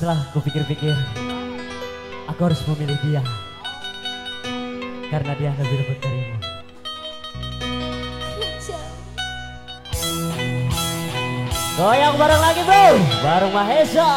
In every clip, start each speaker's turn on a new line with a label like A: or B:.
A: Setelah kupikir-pikir, aku harus memilih dia. Karena dia lebih lembut darimu. Goyang bareng lagi bro, bareng Mahesa.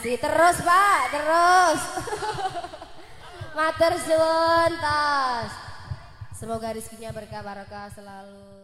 B: Terus Pak, terus. Matur suwun. Semoga rezekinya berkah barokah selalu.